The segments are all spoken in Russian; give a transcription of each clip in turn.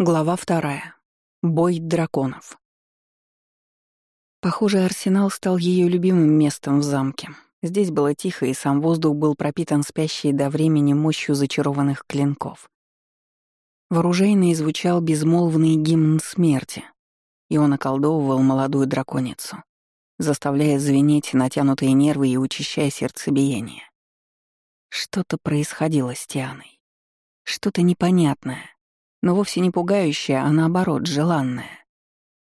Глава вторая. Бой драконов. Похоже, арсенал стал ее любимым местом в замке. Здесь было тихо, и сам воздух был пропитан спящей до времени мощью зачарованных клинков. Вооружейный звучал безмолвный гимн смерти, и он околдовывал молодую драконицу, заставляя звенеть натянутые нервы и учащая сердцебиение. Что-то происходило с Тианой. Что-то непонятное но вовсе не пугающее, а наоборот, желанное.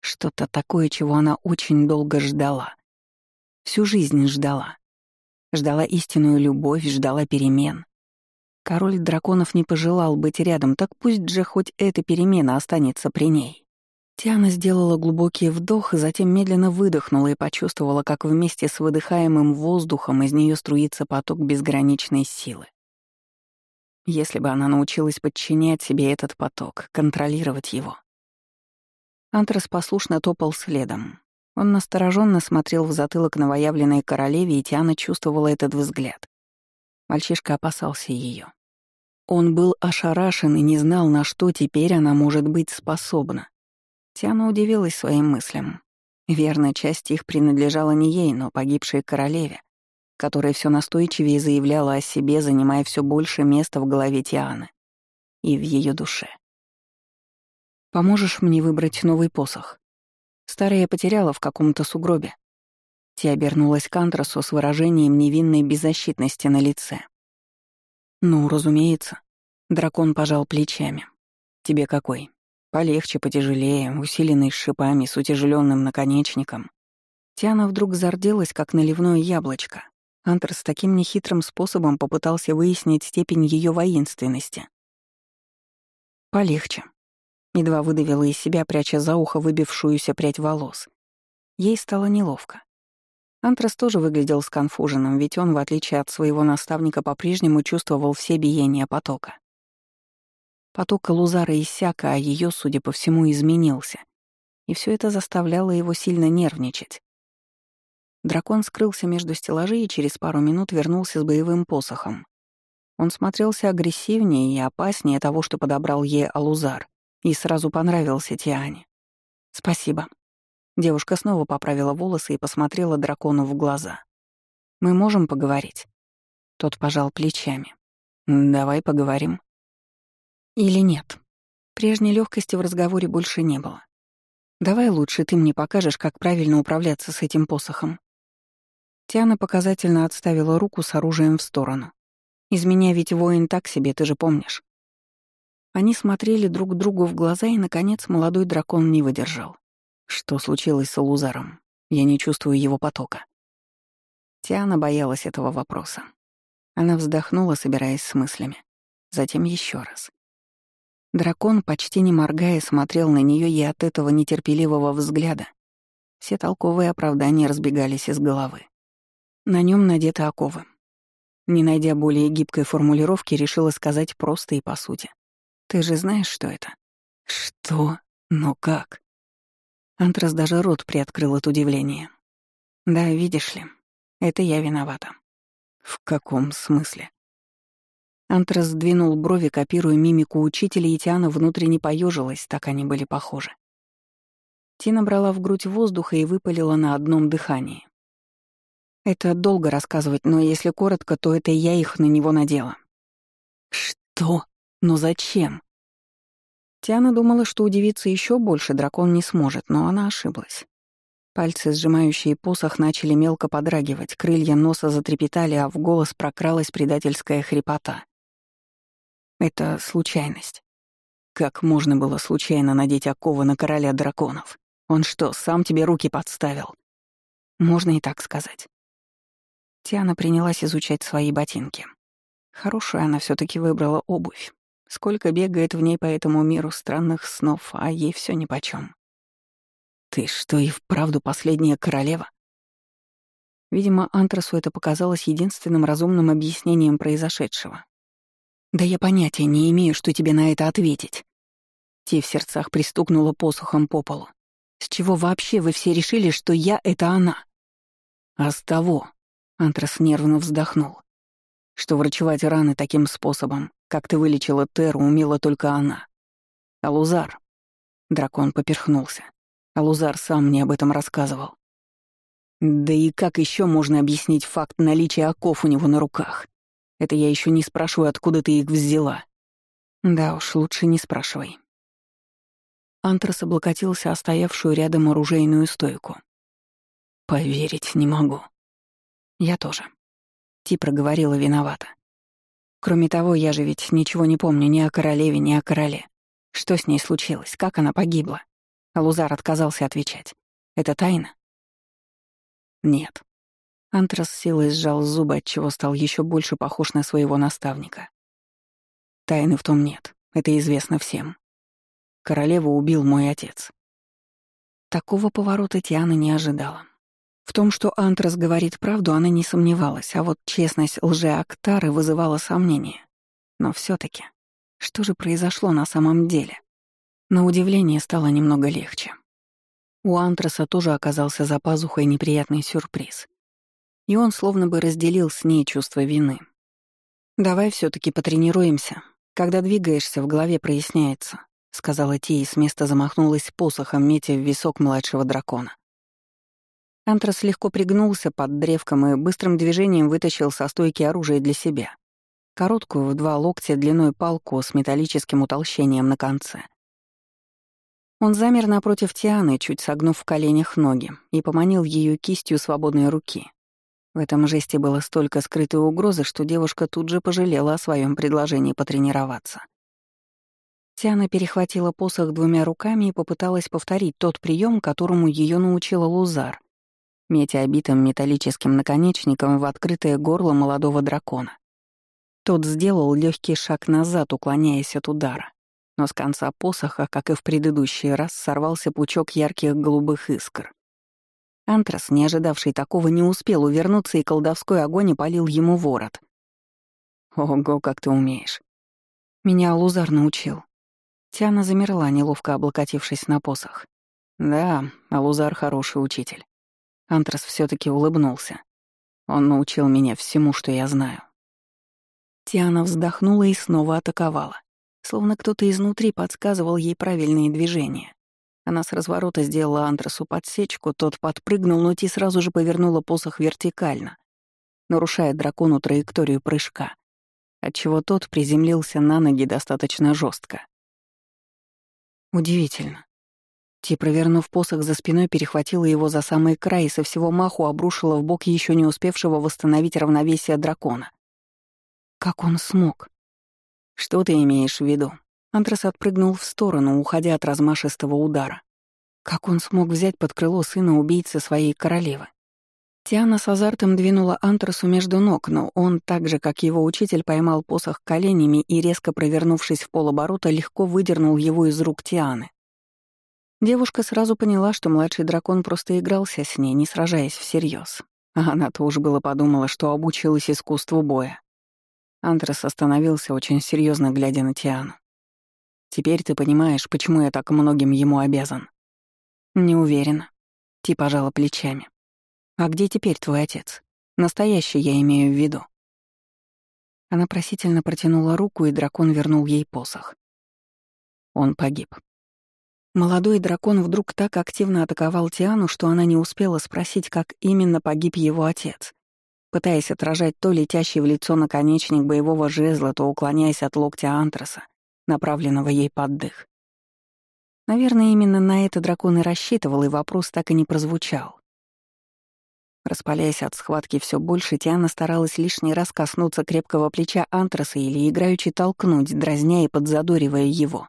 Что-то такое, чего она очень долго ждала. Всю жизнь ждала. Ждала истинную любовь, ждала перемен. Король драконов не пожелал быть рядом, так пусть же хоть эта перемена останется при ней. Тиана сделала глубокий вдох, затем медленно выдохнула и почувствовала, как вместе с выдыхаемым воздухом из нее струится поток безграничной силы. Если бы она научилась подчинять себе этот поток, контролировать его. Антрас послушно топал следом. Он настороженно смотрел в затылок новоявленной королеве, и Тиана чувствовала этот взгляд. Мальчишка опасался ее. Он был ошарашен и не знал, на что теперь она может быть способна. Тиана удивилась своим мыслям. Верно, часть их принадлежала не ей, но погибшей королеве, которая все настойчивее заявляла о себе, занимая все больше места в голове Тианы и в ее душе. «Поможешь мне выбрать новый посох?» Старый я потеряла в каком-то сугробе. Ти обернулась к Антрасу с выражением невинной беззащитности на лице. «Ну, разумеется». Дракон пожал плечами. «Тебе какой? Полегче, потяжелее, усиленный шипами, с утяжеленным наконечником». Тиана вдруг зарделась, как наливное яблочко. Антер с таким нехитрым способом попытался выяснить степень ее воинственности. «Полегче», — едва выдавила из себя, пряча за ухо выбившуюся прядь волос. Ей стало неловко. Антрас тоже выглядел сконфуженным, ведь он, в отличие от своего наставника, по-прежнему чувствовал все биения потока. Поток Лузара иссяк, а ее, судя по всему, изменился. И все это заставляло его сильно нервничать. Дракон скрылся между стеллажей и через пару минут вернулся с боевым посохом. Он смотрелся агрессивнее и опаснее того, что подобрал ей Алузар, и сразу понравился Тиане. «Спасибо». Девушка снова поправила волосы и посмотрела дракону в глаза. «Мы можем поговорить?» Тот пожал плечами. «Давай поговорим». «Или нет?» Прежней легкости в разговоре больше не было. «Давай лучше ты мне покажешь, как правильно управляться с этим посохом. Тиана показательно отставила руку с оружием в сторону. «Из меня ведь воин так себе, ты же помнишь». Они смотрели друг другу в глаза, и, наконец, молодой дракон не выдержал. Что случилось с Лузаром? Я не чувствую его потока. Тиана боялась этого вопроса. Она вздохнула, собираясь с мыслями. Затем еще раз. Дракон, почти не моргая, смотрел на нее, и от этого нетерпеливого взгляда все толковые оправдания разбегались из головы. На нем надеты оковы. Не найдя более гибкой формулировки, решила сказать просто и по сути. «Ты же знаешь, что это?» «Что? Но как?» Антрас даже рот приоткрыл от удивления. «Да, видишь ли, это я виновата». «В каком смысле?» Антрас сдвинул брови, копируя мимику учителя, и Тиана внутренне поежилась, так они были похожи. Тина брала в грудь воздуха и выпалила на одном дыхании. Это долго рассказывать, но если коротко, то это я их на него надела. Что? Но зачем? Тиана думала, что удивиться еще больше дракон не сможет, но она ошиблась. Пальцы, сжимающие посох, начали мелко подрагивать, крылья носа затрепетали, а в голос прокралась предательская хрипота. Это случайность. Как можно было случайно надеть оковы на короля драконов? Он что, сам тебе руки подставил? Можно и так сказать. Тиана принялась изучать свои ботинки. Хорошую она все таки выбрала обувь. Сколько бегает в ней по этому миру странных снов, а ей все нипочем. «Ты что, и вправду последняя королева?» Видимо, Антрасу это показалось единственным разумным объяснением произошедшего. «Да я понятия не имею, что тебе на это ответить». Ти в сердцах пристукнула посохом по полу. «С чего вообще вы все решили, что я — это она?» «А с того, Антрас нервно вздохнул. Что врачевать раны таким способом, как ты вылечила Теру, умела только она. Алузар. Дракон поперхнулся. Алузар сам мне об этом рассказывал. Да и как еще можно объяснить факт наличия оков у него на руках? Это я еще не спрашиваю, откуда ты их взяла. Да уж, лучше не спрашивай. Антрас облокотился о стоявшую рядом оружейную стойку. «Поверить не могу». «Я тоже». Ти проговорила виновата. «Кроме того, я же ведь ничего не помню ни о королеве, ни о короле. Что с ней случилось? Как она погибла?» Алузар отказался отвечать. «Это тайна?» «Нет». Антрас силой сжал зубы, отчего стал еще больше похож на своего наставника. «Тайны в том нет. Это известно всем. Королеву убил мой отец. Такого поворота Тиана не ожидала. В том, что Антрас говорит правду, она не сомневалась, а вот честность лже-Актары вызывала сомнения. Но все таки что же произошло на самом деле? На удивление стало немного легче. У Антраса тоже оказался за пазухой неприятный сюрприз. И он словно бы разделил с ней чувство вины. «Давай все таки потренируемся. Когда двигаешься, в голове проясняется сказала Ти и с места замахнулась посохом, метя в висок младшего дракона. Антрас легко пригнулся под древком и быстрым движением вытащил со стойки оружие для себя. Короткую в два локтя длиной палку с металлическим утолщением на конце. Он замер напротив Тианы, чуть согнув в коленях ноги, и поманил ее кистью свободной руки. В этом жесте было столько скрытой угрозы, что девушка тут же пожалела о своем предложении потренироваться. Тиана перехватила посох двумя руками и попыталась повторить тот прием, которому ее научила Лузар, метя обитым металлическим наконечником в открытое горло молодого дракона. Тот сделал легкий шаг назад, уклоняясь от удара. Но с конца посоха, как и в предыдущий раз, сорвался пучок ярких голубых искр. Антрас, не ожидавший такого, не успел увернуться, и колдовской огонь опалил ему ворот. «Ого, как ты умеешь!» Меня Лузар научил. Тиана замерла, неловко облокотившись на посох. «Да, Алузар хороший учитель». Антрас все таки улыбнулся. Он научил меня всему, что я знаю. Тиана вздохнула и снова атаковала. Словно кто-то изнутри подсказывал ей правильные движения. Она с разворота сделала Антрасу подсечку, тот подпрыгнул, но Ти сразу же повернула посох вертикально, нарушая дракону траекторию прыжка, отчего тот приземлился на ноги достаточно жестко. Удивительно. Ти, провернув посох за спиной, перехватила его за самый край и со всего маху обрушила в бок еще не успевшего восстановить равновесие дракона. Как он смог? Что ты имеешь в виду? Антрас отпрыгнул в сторону, уходя от размашистого удара. Как он смог взять под крыло сына убийцы своей королевы? Тиана с азартом двинула Антрасу между ног, но он, так же, как его учитель, поймал посох коленями и, резко провернувшись в полоборота, легко выдернул его из рук Тианы. Девушка сразу поняла, что младший дракон просто игрался с ней, не сражаясь всерьез. А она-то уж было подумала, что обучилась искусству боя. Антрас остановился, очень серьезно глядя на Тиану. «Теперь ты понимаешь, почему я так многим ему обязан?» «Не уверена». Ти пожала плечами. «А где теперь твой отец? Настоящий я имею в виду». Она просительно протянула руку, и дракон вернул ей посох. Он погиб. Молодой дракон вдруг так активно атаковал Тиану, что она не успела спросить, как именно погиб его отец, пытаясь отражать то летящий в лицо наконечник боевого жезла, то уклоняясь от локтя антраса, направленного ей под дых. Наверное, именно на это дракон и рассчитывал, и вопрос так и не прозвучал. Распаляясь от схватки все больше, Тиана старалась лишний раз коснуться крепкого плеча антраса или играючи толкнуть, дразня и подзадоривая его.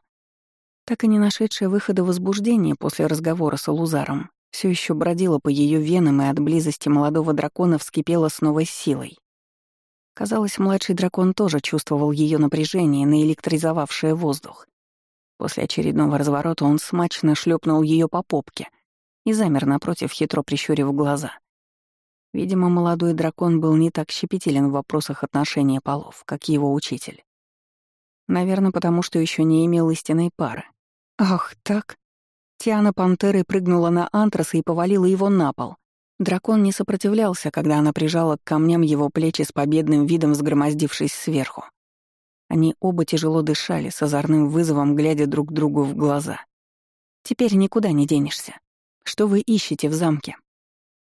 Так и не нашедшая выхода возбуждения после разговора с Алузаром все еще бродила по ее венам и от близости молодого дракона вскипела с новой силой. Казалось, младший дракон тоже чувствовал ее напряжение, наэлектризовавшее воздух. После очередного разворота он смачно шлепнул ее по попке и замер напротив, хитро прищурив глаза — Видимо, молодой дракон был не так щепетилен в вопросах отношения полов, как его учитель. Наверное, потому что еще не имел истинной пары. Ах, так? Тиана пантерой прыгнула на антраса и повалила его на пол. Дракон не сопротивлялся, когда она прижала к камням его плечи с победным видом, сгромоздившись сверху. Они оба тяжело дышали, с озорным вызовом глядя друг другу в глаза. «Теперь никуда не денешься. Что вы ищете в замке?»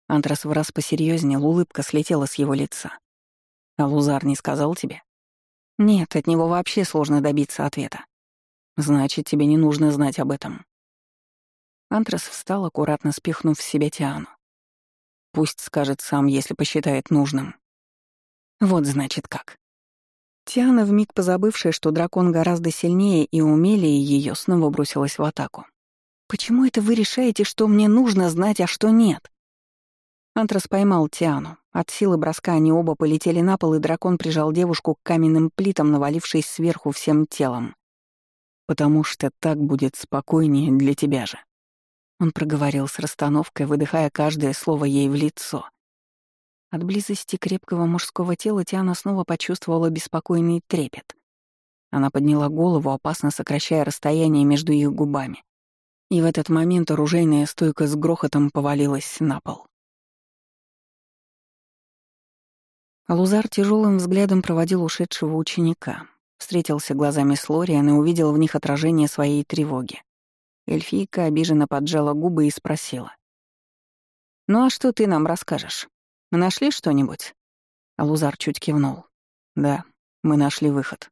Антрас в раз посерьезнел, улыбка слетела с его лица. «А Лузар не сказал тебе?» «Нет, от него вообще сложно добиться ответа». «Значит, тебе не нужно знать об этом». Антрас встал, аккуратно спихнув в себя Тиану. Пусть скажет сам, если посчитает нужным. Вот значит как. Тиана, вмиг позабывшая, что дракон гораздо сильнее и умелее ее, снова бросилась в атаку. «Почему это вы решаете, что мне нужно знать, а что нет?» Антрас поймал Тиану. От силы броска они оба полетели на пол, и дракон прижал девушку к каменным плитам, навалившись сверху всем телом. «Потому что так будет спокойнее для тебя же». Он проговорил с расстановкой, выдыхая каждое слово ей в лицо. От близости крепкого мужского тела Тиана снова почувствовала беспокойный трепет. Она подняла голову, опасно сокращая расстояние между их губами. И в этот момент оружейная стойка с грохотом повалилась на пол. Алузар тяжелым взглядом проводил ушедшего ученика, встретился глазами с Лориан и увидел в них отражение своей тревоги. Эльфийка обиженно поджала губы и спросила. «Ну а что ты нам расскажешь? Мы нашли что-нибудь?» Алузар чуть кивнул. «Да, мы нашли выход».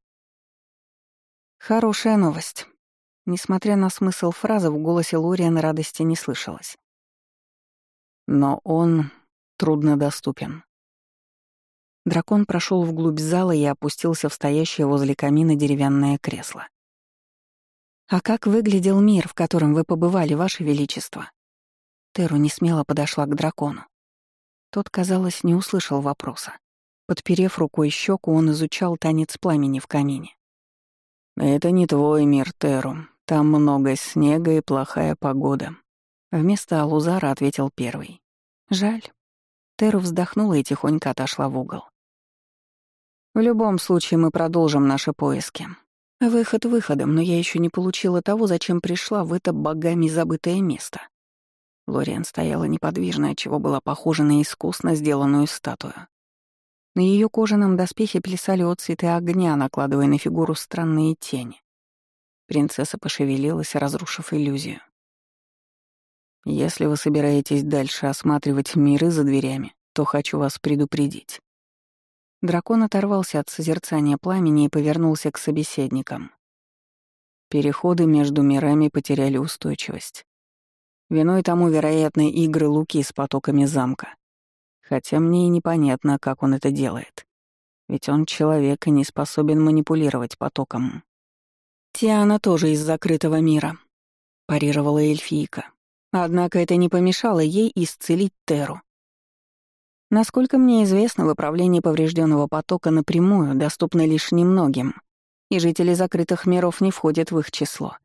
Хорошая новость. Несмотря на смысл фразы, в голосе Лориан радости не слышалось. Но он труднодоступен. Дракон прошел вглубь зала и опустился в стоящее возле камина деревянное кресло. «А как выглядел мир, в котором вы побывали, Ваше Величество?» Теру несмело подошла к дракону. Тот, казалось, не услышал вопроса. Подперев рукой щеку, он изучал танец пламени в камине. «Это не твой мир, Теру. Там много снега и плохая погода». Вместо Алузара ответил первый. «Жаль». Теру вздохнула и тихонько отошла в угол. «В любом случае мы продолжим наши поиски. Выход выходом, но я еще не получила того, зачем пришла в это богами забытое место. Лориан стояла неподвижно, чего была похожа на искусно сделанную статую. На ее кожаном доспехе плясали отцветы огня, накладывая на фигуру странные тени. Принцесса пошевелилась, разрушив иллюзию. «Если вы собираетесь дальше осматривать миры за дверями, то хочу вас предупредить. Дракон оторвался от созерцания пламени и повернулся к собеседникам. Переходы между мирами потеряли устойчивость. Виной тому, вероятно, игры Луки с потоками замка. Хотя мне и непонятно, как он это делает. Ведь он человек и не способен манипулировать потоком. «Тиана тоже из закрытого мира», — парировала эльфийка. Однако это не помешало ей исцелить Теру. Насколько мне известно, выправление поврежденного потока напрямую доступно лишь немногим, и жители закрытых миров не входят в их число.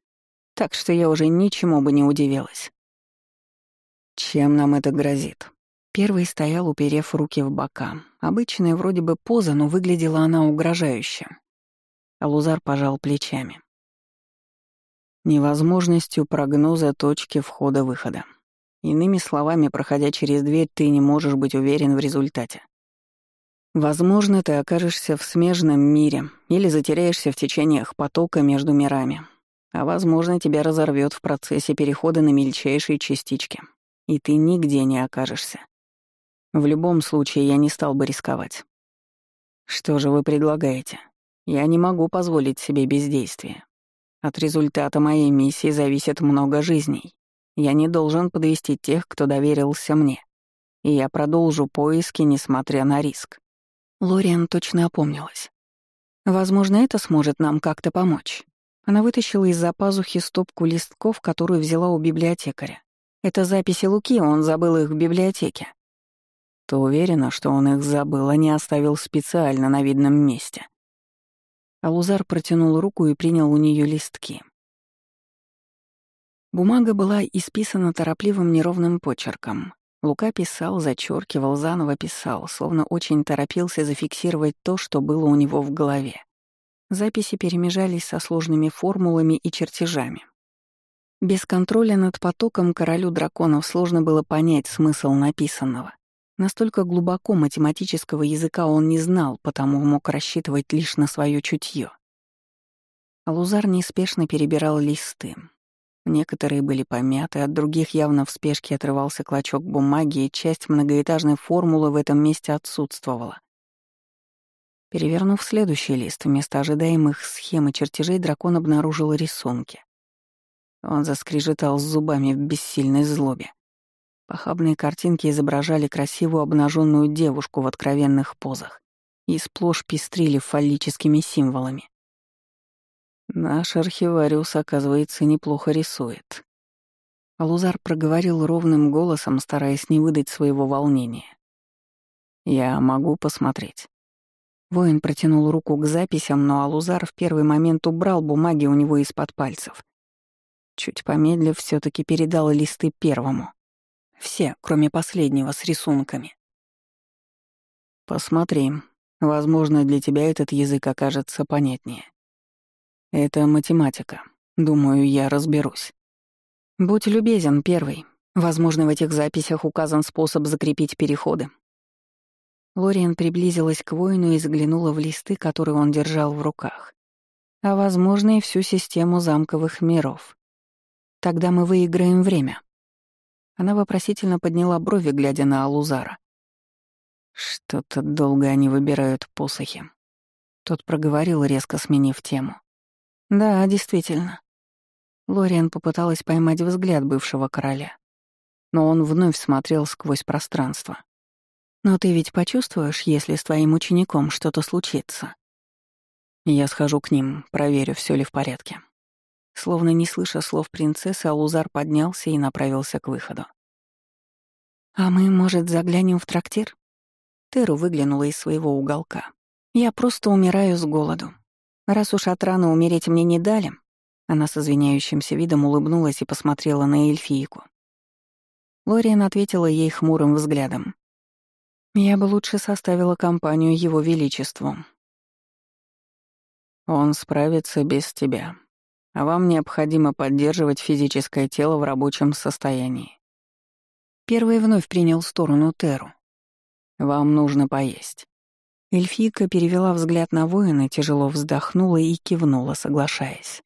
Так что я уже ничему бы не удивилась. Чем нам это грозит? Первый стоял, уперев руки в бока. Обычная вроде бы поза, но выглядела она угрожающе. Алузар пожал плечами. Невозможностью прогноза точки входа-выхода. Иными словами, проходя через дверь, ты не можешь быть уверен в результате. Возможно, ты окажешься в смежном мире или затеряешься в течениях потока между мирами, а возможно, тебя разорвет в процессе перехода на мельчайшие частички, и ты нигде не окажешься. В любом случае, я не стал бы рисковать. Что же вы предлагаете? Я не могу позволить себе бездействие. От результата моей миссии зависит много жизней. Я не должен подвести тех, кто доверился мне. И я продолжу поиски, несмотря на риск. Лориан точно опомнилась. Возможно, это сможет нам как-то помочь. Она вытащила из-за пазухи стопку листков, которую взяла у библиотекаря. Это записи Луки, он забыл их в библиотеке. Ты уверена, что он их забыл, а не оставил специально на видном месте? Алузар протянул руку и принял у нее листки. Бумага была исписана торопливым неровным почерком. Лука писал, зачеркивал, заново писал, словно очень торопился зафиксировать то, что было у него в голове. Записи перемежались со сложными формулами и чертежами. Без контроля над потоком королю драконов сложно было понять смысл написанного. Настолько глубоко математического языка он не знал, потому мог рассчитывать лишь на свое чутье. Алузар неспешно перебирал листы. Некоторые были помяты, от других явно в спешке отрывался клочок бумаги, и часть многоэтажной формулы в этом месте отсутствовала. Перевернув следующий лист, вместо ожидаемых схем и чертежей дракон обнаружил рисунки. Он заскрежетал зубами в бессильной злобе. Похабные картинки изображали красивую обнаженную девушку в откровенных позах и сплошь пестрили фаллическими символами. Наш архивариус, оказывается, неплохо рисует. Алузар проговорил ровным голосом, стараясь не выдать своего волнения. «Я могу посмотреть». Воин протянул руку к записям, но Алузар в первый момент убрал бумаги у него из-под пальцев. Чуть помедлив, все таки передал листы первому. Все, кроме последнего, с рисунками. «Посмотри. Возможно, для тебя этот язык окажется понятнее. Это математика. Думаю, я разберусь. Будь любезен, первый. Возможно, в этих записях указан способ закрепить переходы. Лориан приблизилась к воину и заглянула в листы, которые он держал в руках. А возможно, и всю систему замковых миров. Тогда мы выиграем время. Она вопросительно подняла брови, глядя на Алузара. Что-то долго они выбирают посохи. Тот проговорил, резко сменив тему. Да, действительно. Лориан попыталась поймать взгляд бывшего короля. Но он вновь смотрел сквозь пространство. «Но ты ведь почувствуешь, если с твоим учеником что-то случится?» «Я схожу к ним, проверю, все ли в порядке». Словно не слыша слов принцессы, Алузар поднялся и направился к выходу. «А мы, может, заглянем в трактир?» Теру выглянула из своего уголка. «Я просто умираю с голоду. Раз уж от раны умереть мне не дали, она с извиняющимся видом улыбнулась и посмотрела на эльфийку. Лориан ответила ей хмурым взглядом. «Я бы лучше составила компанию Его Величеству». «Он справится без тебя, а вам необходимо поддерживать физическое тело в рабочем состоянии». Первый вновь принял сторону Теру. «Вам нужно поесть. Эльфийка перевела взгляд на воина, тяжело вздохнула и кивнула, соглашаясь.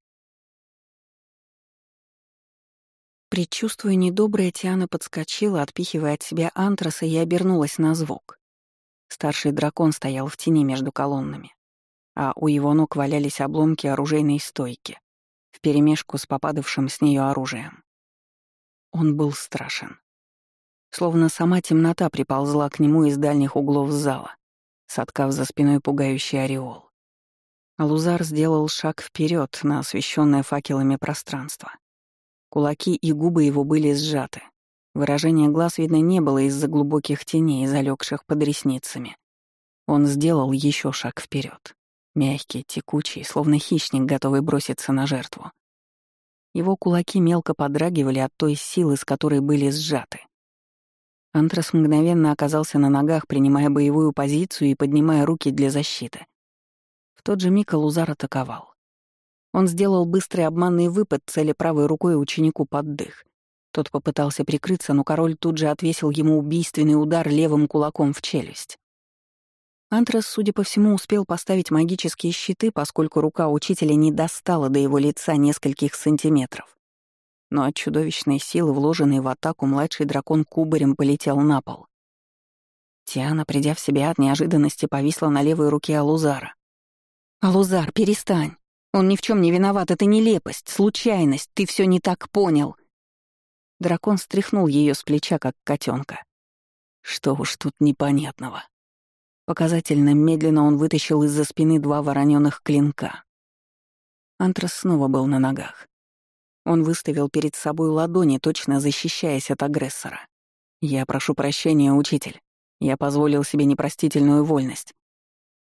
Предчувствуя недоброе, Тиана подскочила, отпихивая от себя антраса и обернулась на звук. Старший дракон стоял в тени между колоннами, а у его ног валялись обломки оружейной стойки, вперемешку с попадавшим с нее оружием. Он был страшен. Словно сама темнота приползла к нему из дальних углов зала, соткав за спиной пугающий ореол. Лузар сделал шаг вперед на освещенное факелами пространство. Кулаки и губы его были сжаты. Выражения глаз видно не было из-за глубоких теней, залегших под ресницами. Он сделал еще шаг вперед, мягкий, текучий, словно хищник, готовый броситься на жертву. Его кулаки мелко подрагивали от той силы, с которой были сжаты. Антрас мгновенно оказался на ногах, принимая боевую позицию и поднимая руки для защиты. В тот же миг Алузар атаковал. Он сделал быстрый обманный выпад, цели правой рукой ученику под дых. Тот попытался прикрыться, но король тут же отвесил ему убийственный удар левым кулаком в челюсть. Антрас, судя по всему, успел поставить магические щиты, поскольку рука учителя не достала до его лица нескольких сантиметров но от чудовищной силы, вложенной в атаку, младший дракон кубарем полетел на пол. Тиана, придя в себя от неожиданности, повисла на левой руке Алузара. «Алузар, перестань! Он ни в чем не виноват, это нелепость, случайность, ты все не так понял!» Дракон стряхнул ее с плеча, как котенка. Что уж тут непонятного. Показательно медленно он вытащил из-за спины два вороненых клинка. Антрас снова был на ногах. Он выставил перед собой ладони, точно защищаясь от агрессора. «Я прошу прощения, учитель. Я позволил себе непростительную вольность».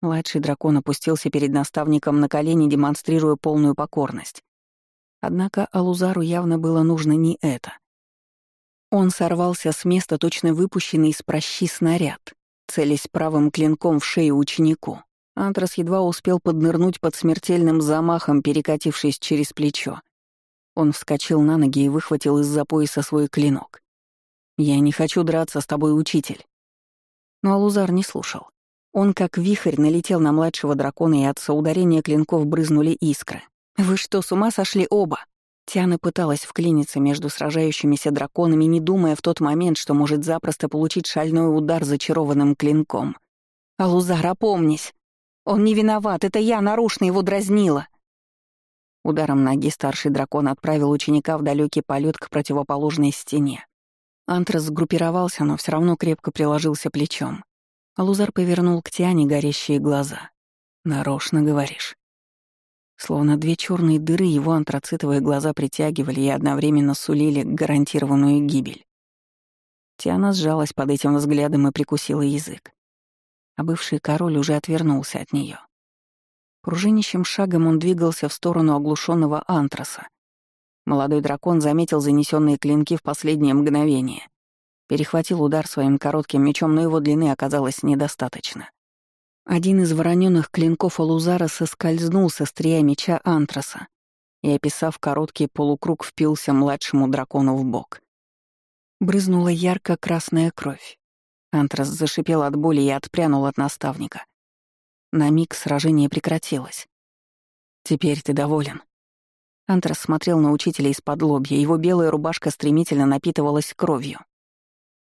Младший дракон опустился перед наставником на колени, демонстрируя полную покорность. Однако Алузару явно было нужно не это. Он сорвался с места, точно выпущенный из прощи снаряд, целясь правым клинком в шею ученику. Антрас едва успел поднырнуть под смертельным замахом, перекатившись через плечо. Он вскочил на ноги и выхватил из-за пояса свой клинок. «Я не хочу драться с тобой, учитель». Но Алузар не слушал. Он, как вихрь, налетел на младшего дракона, и от соударения клинков брызнули искры. «Вы что, с ума сошли оба?» Тиана пыталась вклиниться между сражающимися драконами, не думая в тот момент, что может запросто получить шальной удар зачарованным клинком. «Алузар, опомнись! Он не виноват, это я нарушно его дразнила!» Ударом ноги старший дракон отправил ученика в далекий полет к противоположной стене. Антрас сгруппировался, но все равно крепко приложился плечом. Алузар повернул к Тиане горящие глаза. «Нарочно, говоришь?» Словно две черные дыры его антрацитовые глаза притягивали и одновременно сулили гарантированную гибель. Тиана сжалась под этим взглядом и прикусила язык. А бывший король уже отвернулся от нее. Пружинищим шагом он двигался в сторону оглушенного антраса. Молодой дракон заметил занесенные клинки в последнее мгновение. Перехватил удар своим коротким мечом, но его длины оказалось недостаточно. Один из вороненных клинков Алузара соскользнул со стрия меча Антраса и, описав короткий полукруг, впился младшему дракону в бок. Брызнула ярко-красная кровь. Антрас зашипел от боли и отпрянул от наставника. На миг сражение прекратилось. «Теперь ты доволен». Антрас смотрел на учителя из-под лобья, его белая рубашка стремительно напитывалась кровью.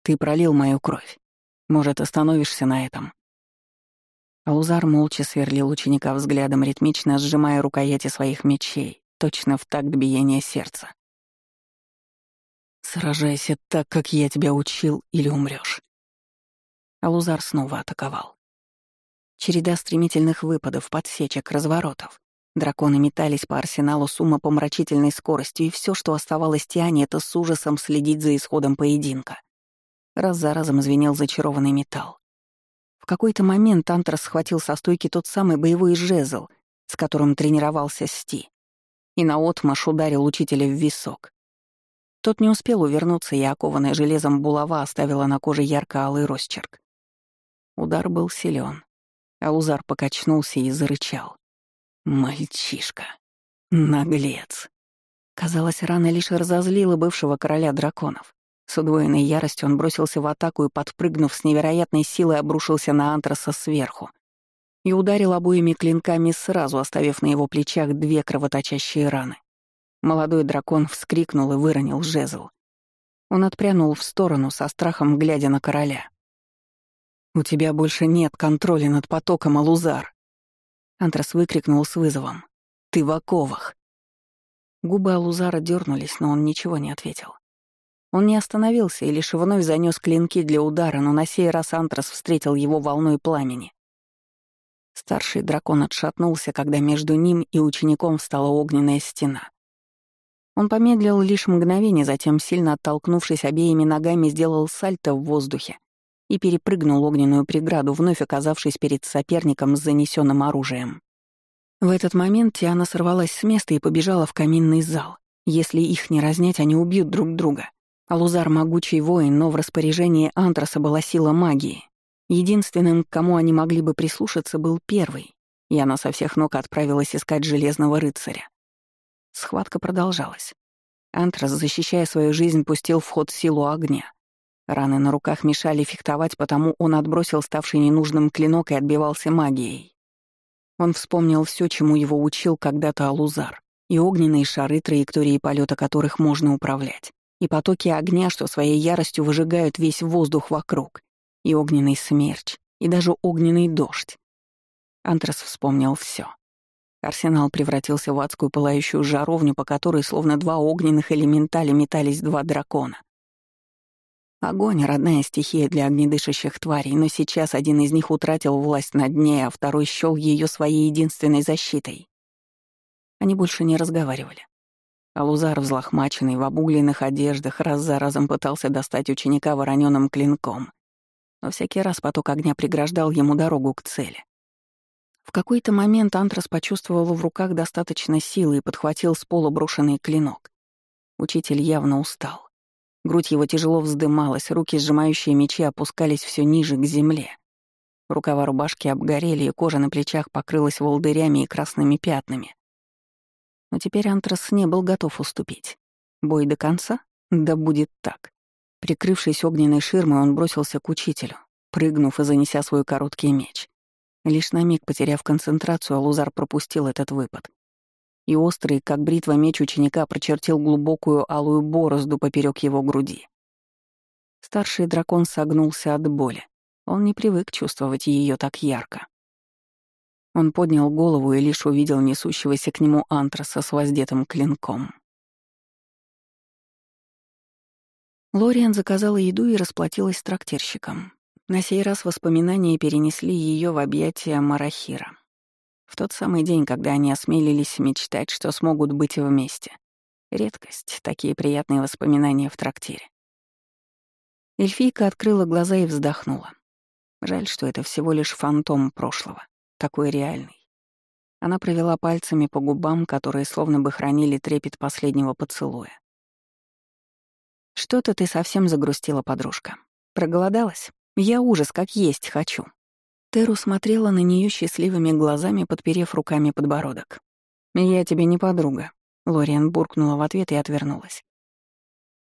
«Ты пролил мою кровь. Может, остановишься на этом?» Алузар молча сверлил ученика взглядом, ритмично сжимая рукояти своих мечей, точно в такт биения сердца. «Сражайся так, как я тебя учил, или умрешь. Алузар снова атаковал. Череда стремительных выпадов, подсечек, разворотов. Драконы метались по арсеналу с умопомрачительной скоростью, и все, что оставалось Тиане, это с ужасом следить за исходом поединка. Раз за разом звенел зачарованный металл какой-то момент Антрас схватил со стойки тот самый боевой жезл, с которым тренировался Сти, и наотмашь ударил учителя в висок. Тот не успел увернуться, и окованная железом булава оставила на коже ярко-алый росчерк. Удар был силен. Алузар покачнулся и зарычал. «Мальчишка! Наглец!» Казалось, рана лишь разозлила бывшего короля драконов. С удвоенной яростью он бросился в атаку и, подпрыгнув с невероятной силой, обрушился на Антраса сверху и ударил обоими клинками сразу, оставив на его плечах две кровоточащие раны. Молодой дракон вскрикнул и выронил жезл. Он отпрянул в сторону, со страхом глядя на короля. «У тебя больше нет контроля над потоком, Алузар!» Антрас выкрикнул с вызовом. «Ты в оковах!» Губы Алузара дернулись, но он ничего не ответил. Он не остановился и лишь вновь занёс клинки для удара, но на сей раз Антрас встретил его волной пламени. Старший дракон отшатнулся, когда между ним и учеником встала огненная стена. Он помедлил лишь мгновение, затем, сильно оттолкнувшись обеими ногами, сделал сальто в воздухе и перепрыгнул огненную преграду, вновь оказавшись перед соперником с занесенным оружием. В этот момент Тиана сорвалась с места и побежала в каминный зал. Если их не разнять, они убьют друг друга. Алузар — могучий воин, но в распоряжении Антраса была сила магии. Единственным, к кому они могли бы прислушаться, был первый, и она со всех ног отправилась искать Железного рыцаря. Схватка продолжалась. Антрас, защищая свою жизнь, пустил в ход силу огня. Раны на руках мешали фехтовать, потому он отбросил ставший ненужным клинок и отбивался магией. Он вспомнил все, чему его учил когда-то Алузар, и огненные шары, траектории полета которых можно управлять и потоки огня, что своей яростью выжигают весь воздух вокруг, и огненный смерч, и даже огненный дождь. Антрас вспомнил все. Арсенал превратился в адскую пылающую жаровню, по которой словно два огненных элементали метались два дракона. Огонь — родная стихия для огнедышащих тварей, но сейчас один из них утратил власть над ней, а второй счёл ее своей единственной защитой. Они больше не разговаривали. Алузар, взлохмаченный в обугленных одеждах, раз за разом пытался достать ученика вороненым клинком. Но всякий раз поток огня преграждал ему дорогу к цели. В какой-то момент Антрас почувствовал в руках достаточно силы и подхватил с пола брошенный клинок. Учитель явно устал. Грудь его тяжело вздымалась, руки, сжимающие мечи, опускались все ниже, к земле. Рукава рубашки обгорели, и кожа на плечах покрылась волдырями и красными пятнами. Но теперь Антрас не был готов уступить. Бой до конца? Да будет так. Прикрывшись огненной ширмой, он бросился к учителю, прыгнув и занеся свой короткий меч. Лишь на миг потеряв концентрацию, Алузар пропустил этот выпад. И острый, как бритва меч ученика, прочертил глубокую алую борозду поперек его груди. Старший дракон согнулся от боли. Он не привык чувствовать ее так ярко. Он поднял голову и лишь увидел несущегося к нему антраса с воздетым клинком. Лориан заказала еду и расплатилась с трактирщиком. На сей раз воспоминания перенесли ее в объятия Марахира. В тот самый день, когда они осмелились мечтать, что смогут быть вместе. Редкость, такие приятные воспоминания в трактире. Эльфийка открыла глаза и вздохнула. Жаль, что это всего лишь фантом прошлого, такой реальный. Она провела пальцами по губам, которые словно бы хранили трепет последнего поцелуя. «Что-то ты совсем загрустила, подружка. Проголодалась? Я ужас, как есть хочу». Теру смотрела на нее счастливыми глазами, подперев руками подбородок. «Я тебе не подруга», — Лориан буркнула в ответ и отвернулась.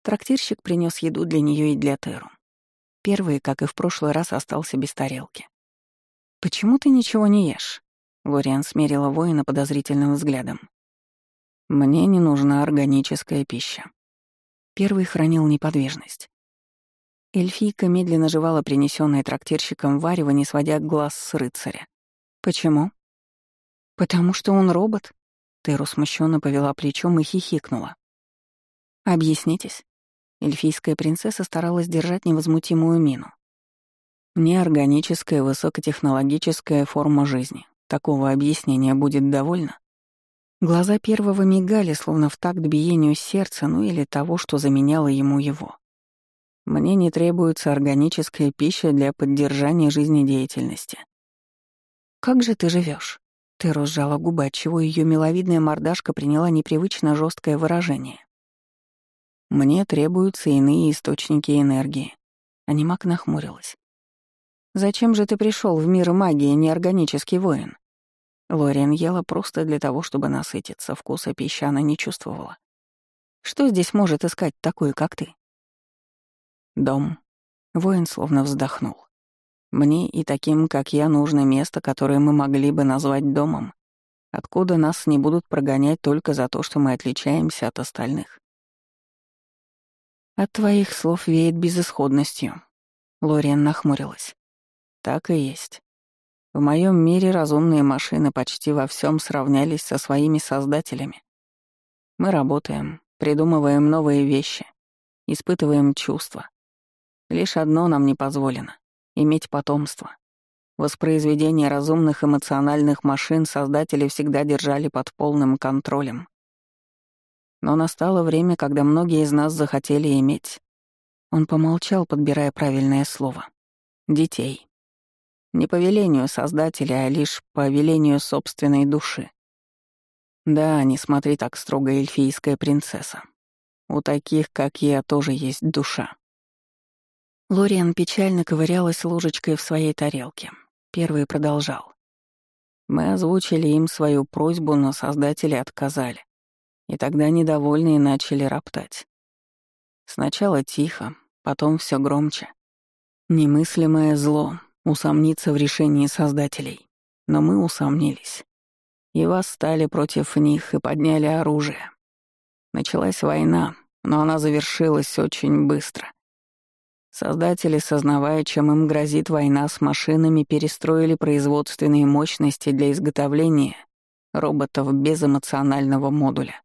Трактирщик принес еду для нее и для Теру. Первый, как и в прошлый раз, остался без тарелки. «Почему ты ничего не ешь?» Лориан смерила воина подозрительным взглядом. «Мне не нужна органическая пища». Первый хранил неподвижность. Эльфийка медленно жевала принесенное трактирщиком варево, не сводя глаз с рыцаря. «Почему?» «Потому что он робот?» Теру смущенно повела плечом и хихикнула. «Объяснитесь». Эльфийская принцесса старалась держать невозмутимую мину. «Неорганическая высокотехнологическая форма жизни. Такого объяснения будет довольно?» Глаза первого мигали, словно в такт биению сердца, ну или того, что заменяло ему его. Мне не требуется органическая пища для поддержания жизнедеятельности. Как же ты живешь? Ты разжала губы, отчего ее миловидная мордашка приняла непривычно жесткое выражение. Мне требуются иные источники энергии. Анимак нахмурилась. «Зачем же ты пришел в мир магии, неорганический воин?» Лориан ела просто для того, чтобы насытиться, вкуса пищи она не чувствовала. «Что здесь может искать такой, как ты?» Дом. Воин словно вздохнул. Мне и таким, как я, нужно место, которое мы могли бы назвать домом, откуда нас не будут прогонять только за то, что мы отличаемся от остальных. От твоих слов веет безысходностью. Лориан нахмурилась. Так и есть. В моем мире разумные машины почти во всем сравнялись со своими создателями. Мы работаем, придумываем новые вещи, испытываем чувства, Лишь одно нам не позволено — иметь потомство. Воспроизведение разумных эмоциональных машин создатели всегда держали под полным контролем. Но настало время, когда многие из нас захотели иметь. Он помолчал, подбирая правильное слово. Детей. Не по велению Создателя, а лишь по велению собственной души. Да, не смотри так строго, эльфийская принцесса. У таких, как я, тоже есть душа. Лориан печально ковырялась ложечкой в своей тарелке. Первый продолжал. Мы озвучили им свою просьбу, но создатели отказали. И тогда недовольные начали роптать. Сначала тихо, потом все громче. Немыслимое зло — усомниться в решении создателей. Но мы усомнились. И восстали против них и подняли оружие. Началась война, но она завершилась очень быстро — Создатели, сознавая, чем им грозит война с машинами, перестроили производственные мощности для изготовления роботов без эмоционального модуля.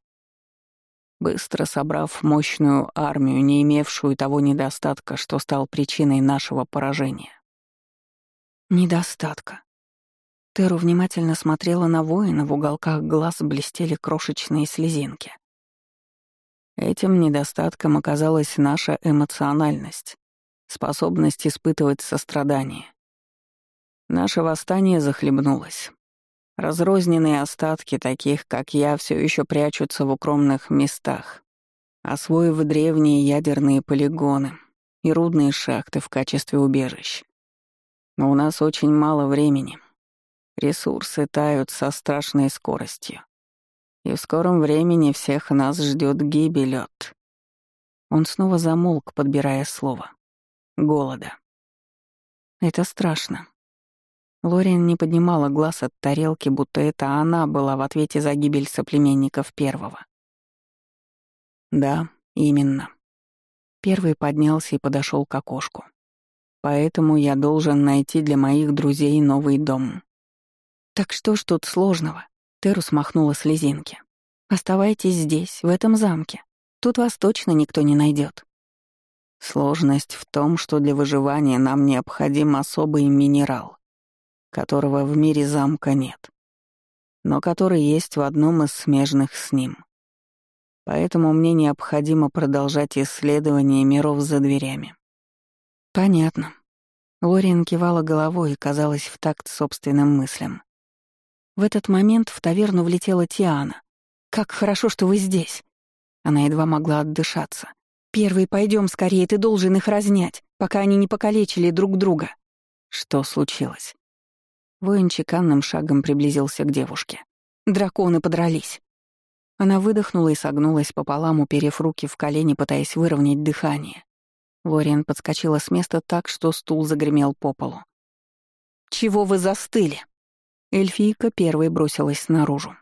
Быстро собрав мощную армию, не имевшую того недостатка, что стал причиной нашего поражения. Недостатка. Теру внимательно смотрела на воина, в уголках глаз блестели крошечные слезинки. Этим недостатком оказалась наша эмоциональность, способность испытывать сострадание. Наше восстание захлебнулось. Разрозненные остатки таких, как я, все еще прячутся в укромных местах, освоив древние ядерные полигоны и рудные шахты в качестве убежищ. Но у нас очень мало времени. Ресурсы тают со страшной скоростью. И в скором времени всех нас ждет гибель от... Он снова замолк, подбирая слово голода. Это страшно. Лориан не поднимала глаз от тарелки, будто это она была в ответе за гибель соплеменников первого. «Да, именно». Первый поднялся и подошел к окошку. «Поэтому я должен найти для моих друзей новый дом». «Так что ж тут сложного?» Терус махнула слезинки. «Оставайтесь здесь, в этом замке. Тут вас точно никто не найдет. Сложность в том, что для выживания нам необходим особый минерал, которого в мире замка нет, но который есть в одном из смежных с ним. Поэтому мне необходимо продолжать исследование миров за дверями. Понятно. Лориан кивала головой и казалась в такт собственным мыслям. В этот момент в таверну влетела Тиана. «Как хорошо, что вы здесь!» Она едва могла отдышаться. «Первый, пойдем скорее, ты должен их разнять, пока они не покалечили друг друга». Что случилось? Воин чеканным шагом приблизился к девушке. Драконы подрались. Она выдохнула и согнулась пополам, уперев руки в колени, пытаясь выровнять дыхание. Лориан подскочила с места так, что стул загремел по полу. «Чего вы застыли?» Эльфийка первой бросилась наружу.